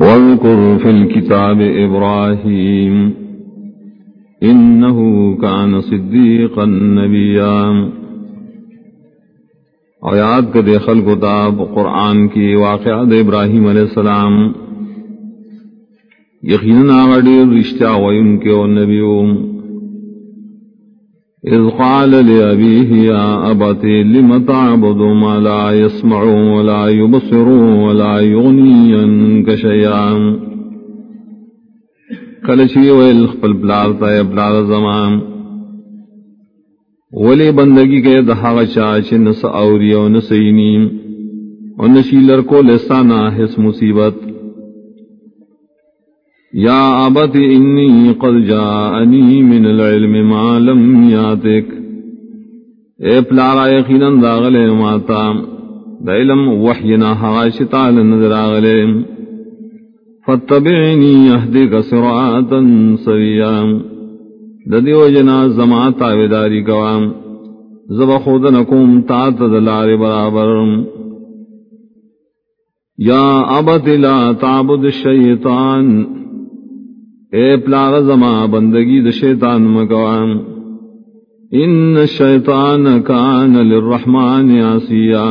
واذكر في الكتاب إبراهيم إنه كان صديقا نبيا. اور یاد کر دے خلق و تاب قرآن کی واقعات ابراہیم علیہ السلام. یقیناً آگڑی رشتہ و کے و نبیوں. اذ قال لأبيه يا أبت لم تعبد ما لا يسمع ولا يبصر ولا يغني عنك شيئا؟ کلشی ویل خپل بلار تا بلار زمان ولی بندگی کے دہا چاچ نس اوری و نسینی و نشیلر کو لسانا حس مصیبت؟ یا آبت انی قد جاءنی من العلم ما لم یاتک۔ اے پلارا یقیناً داغلے ماتا دا علم وحینا حاشتا لنظر آغلے فاتبعنی اہدک سرعاتا سویا۔ ددیو جنا زماتا ویداری کوام زب خودنکم تات دلار برابر۔ یا ابت لا تعبد الشیطان۔ اے پلار زما بندگی د شیطان مکوان، ان الشیطان کان للرحمن عصیا.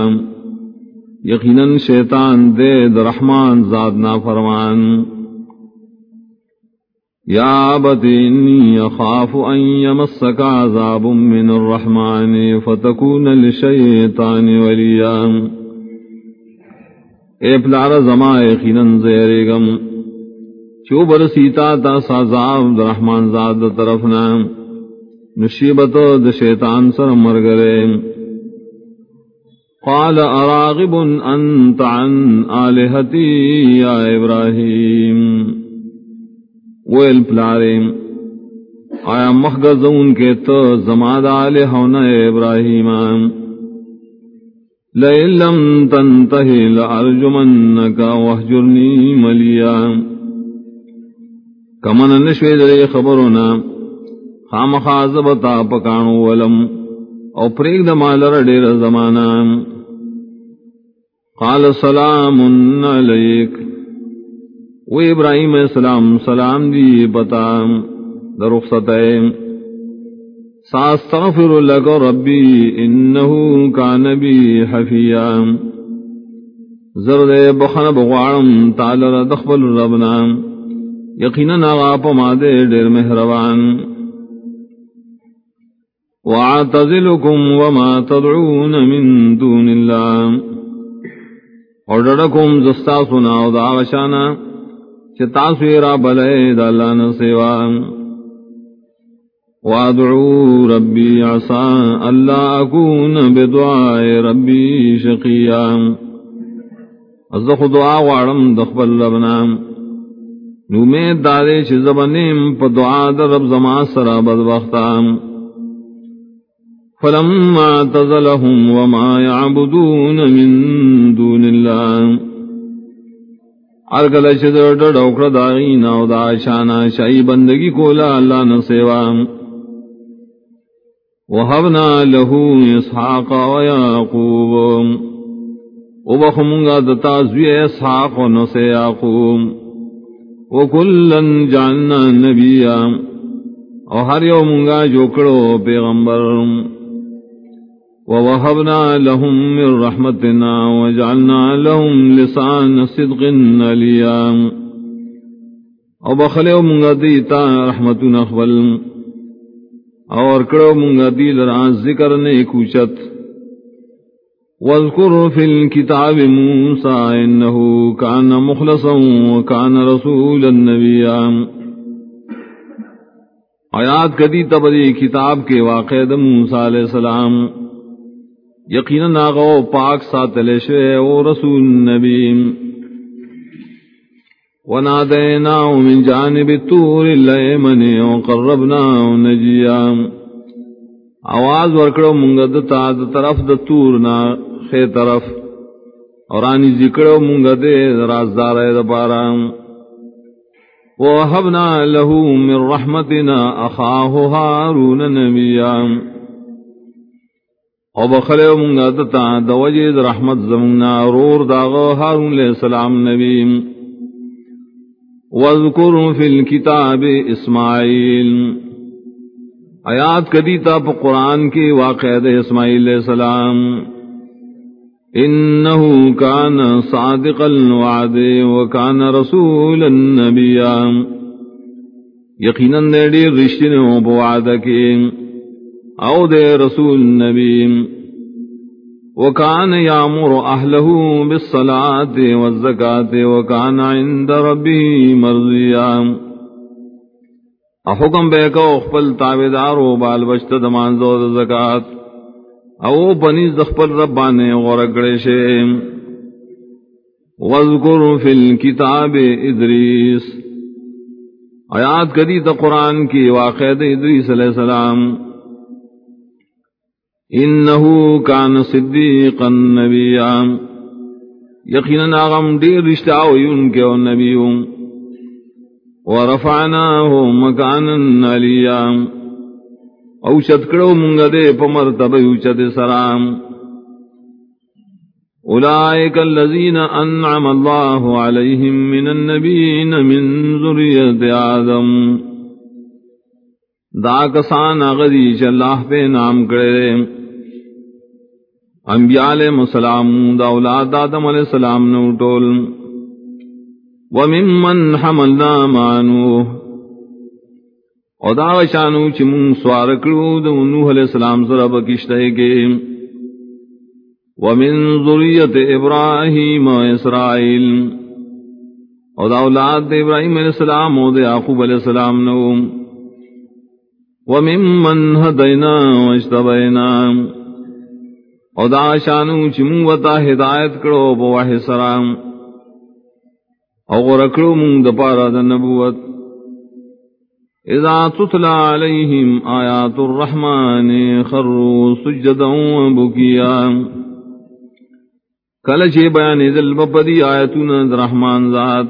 یقینا شیطان دے د رحمان ذات نا فرمان یا بت انی اخاف ان یمسک عذاب من الرحمن فتکون للشیطان ولیا. اے پلار زما یقینا زیرگم چو بر سیتا تا سازاب رحمان زاد طرف نام نشیبت د شیطان سر مر گرے قال اراغب انت عن آلہتی یا ابراہیم. ویل پلارے آیا مخگزون کے تو زماد آلہ ہونا ابراہیم. لئن لم تنتہی لأرجمنک وحجرنی ملیام کمن نشوی دے خبرونا. خام خازبتا پکانو ولم. او پریگ دمالر دیر زمانا. قال سلام علیک. و ابراہیم السلام سلام دی پتا. در رخصتے ساستغفر لک ربی انہو کان بی حفیا زرد بخن بغوارم تالر دخبل ربنام یقینا آپ مادے ڈیر مہروان. واعتزلکم وما تدعون من دون اللہ اور ڈڑکم زستا سنا او دا غشانا چتا سویرا بلے دالان سیوا وادعو ربی عصا اللہ اکون بدعائے ربی شقیا ازخ دعا وارم دخبل ربنام نو میں دارے چھ زبنیم پا دعا در رب زما سرا بد بدبختام فلما تزلهم وما يعبدون من دون الله ارگل چھ در در ڈوکر داغین او دا شانا شائی بندگی کولا اللہ نسیوا. وحبنا له اسحاق و یاقوب وبخمونگا دتا زوی اسحاق و نسے یاقوب وکلن جاننا نبیا. او ہر یو منگا جوکڑو پیغمبر. ووہبنا لهم من رحمتنا وجعلنا لهم لسان صدق علیا. او بخلو منگا دیتا رحمت نخبل اور کڑو منگا دی لران ذکر نے کوچت واذكر في الكتاب موسى إنه كان مخلصا وكان رسولا نبيا. آیات کدی تبدی کتاب کے واقع موسیٰ علیہ السلام. یقینا ناغو پاک ساتلے شوئے او رسول نبی. ونادیناو من جانب التور اللیمن وقربناو نجیا. آواز ورکڑو منگدتا طرف د تورنا خے طرف. اور آنی ذکرو مونگا دے رازدار دپارا ووہبنا له من رحمتنا اخاه هارون نبیا او بخلے مونگا دتا دوجید رحمت زمنا رور داغو هارون علیہ السلام نبی. واذکر فی الكتاب اسماعیل آیات کدی تا قرآن کی واقع دے اسماعیل علیہ السلام۔ انہو کان صادق الوعد وکان رسول النبی۔ یقیناً دے دیر رشتنوں بوعد کی۔ او دے رسول نبی۔ وكان يامر أهله بالصلاة والزكاة وكان عند ربه مرضيا حکم بے کو خپل تابدار و بال بچت دمان زو زکات. او بنی زخپل ربانے غرگڑے شے وذکر فی الكتاب ادریس. آیات کدی تا قرآن کی واقع ادریس علیہ السلام. انہو کان صدیقا نبیا. یقینا آغم دیر رشتہ ہوئی ان کے نبیوں. ورفعناہو مکانا علیا او شتکڑو منگا دے پمرتب اوچت سرام اولئک اللذین انعم اللہ علیہم من النبیین من ذریت آدم. دا کسان اغدی اللہ پہ نام کرے انبیاء علیہ السلام، دا اولاد آدم علیہ السلام نے وممن حملنا مانو او دا شانو چ من سوار کړو د نوح علیہ السلام سره بکشته کې ومن ذریت ابراہیم و اسرائیل او دا اولاد ابراہیم علیہ السلام او دا یعقوب علیہ السلام نو وممن هدینا واجتبینا او دا شانو چمو وتا ہدایت کرو بواہ سرام. او غرکڑو مون دپارا دا نبوت. اذا تتلا علیہم آیات الرحمن خروا سجدا وبکیا کل چے بیان ذل بپدی آیتون در رحمان ذات.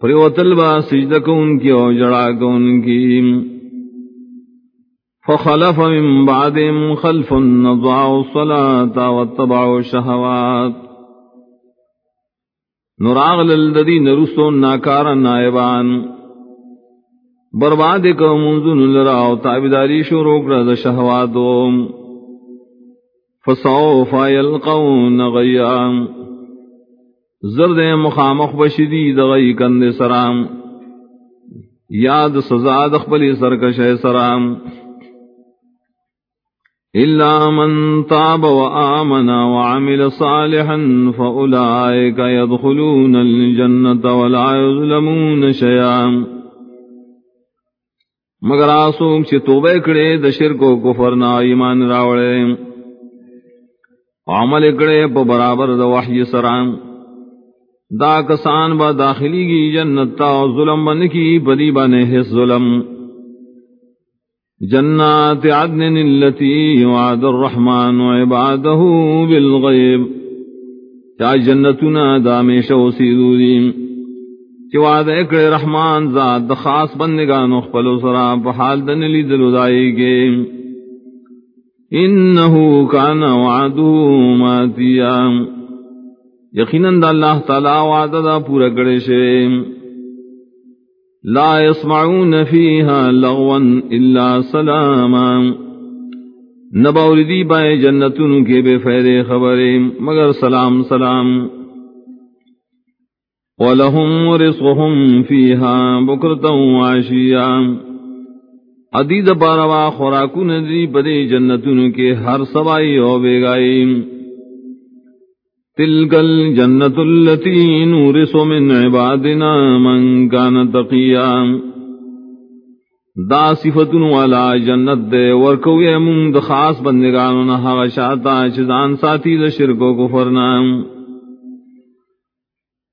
پریوتل با سجدہ کون کی او جڑا کون کی. فخلف من بعدهم خلف نضعوا الصلاة واتبعوا الشهوات. نراغ للذي نرسو ناكارا نائبان. برباد کو منزن لراو تابداری شروع کرد شہواتو فصوف يلقون غيام زرد مخامخ بشدید غی کند سرام. یاد سزا دخبلی سرکش سرام. إلا من تاب وآمن وعمل صالحا فأولئك يدخلون الجنة ولا يظلمون شيئا. مگر آسوک چھ توبے کڑے دا شرک و کفر نا ایمان راوڑے. عمل کڑے پا برابر دا وحی سران دا کسان با داخلی گی جنتا ظلم بن کی بدی بنے حس ظلم. جنات عدن التي وعد الرحمن عباده بالغيب. چا جنتنا دامیش وسیدو دیم. چی وعد اکڑ رحمان ذات خاص بندگان اخپل سرا بحال دن لی دلو دائی گے انہو کان وعدو ماتیا. یقیناً دا اللہ تعالی وعد دا پورا کڑے شیم. لا يسمعون فيها لغوا إلا سلاما. نبوردی بائے جنتن کے بے فیدے خبریں، مگر سلام سلام. وَلَهُمْ رِزْقُهُمْ فِيهَا بُكْرَةً وَعَشِيًّا. عدید پاروا خوراکو ندی پدے جنتن کے ہر سوائی او بیگائی تلك الجنة التي نورس من عبادنا من كان تقيا دا صفتن والا جنت دے ورکو یہ مونگ دا خاص بندگانو نہا غشاتا چیزان ساتھی دا شرک و کفرنا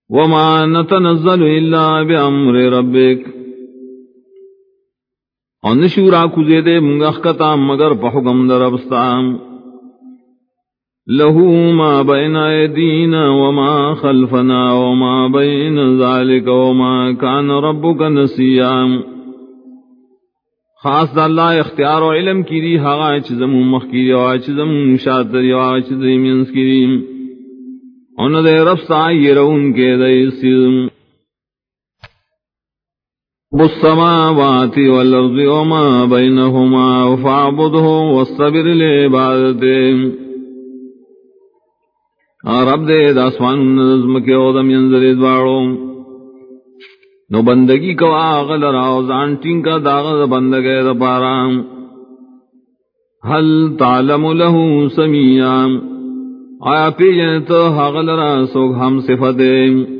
وما نتنزل الا بامر ربک. اور نشورا کزے دے مونگ اخکتا مگر پحکم در ابستان له ما بين أيدينا وما خلفنا وما بين ذلك وما كان ربك نسيا خاص دا اللہ اختیار و علم کی دی ہاں چزم مخ کی دی ہاں چزم شاطر یا چزم منس کی دی. ان دے رب سا یہ رون کے دے سیم السماوات والأرض وما بينهما فاعبده واصطبر لعبادته رب دے دا اسمان نظم کے او دم ینظر دوارو۔ نو بندگی کو آغل راو زانٹین کا داغ بندگے پارا۔ حل تعلم له سمیعا۔ آیا پی جنتو حغل را سوگ ہم صفتیں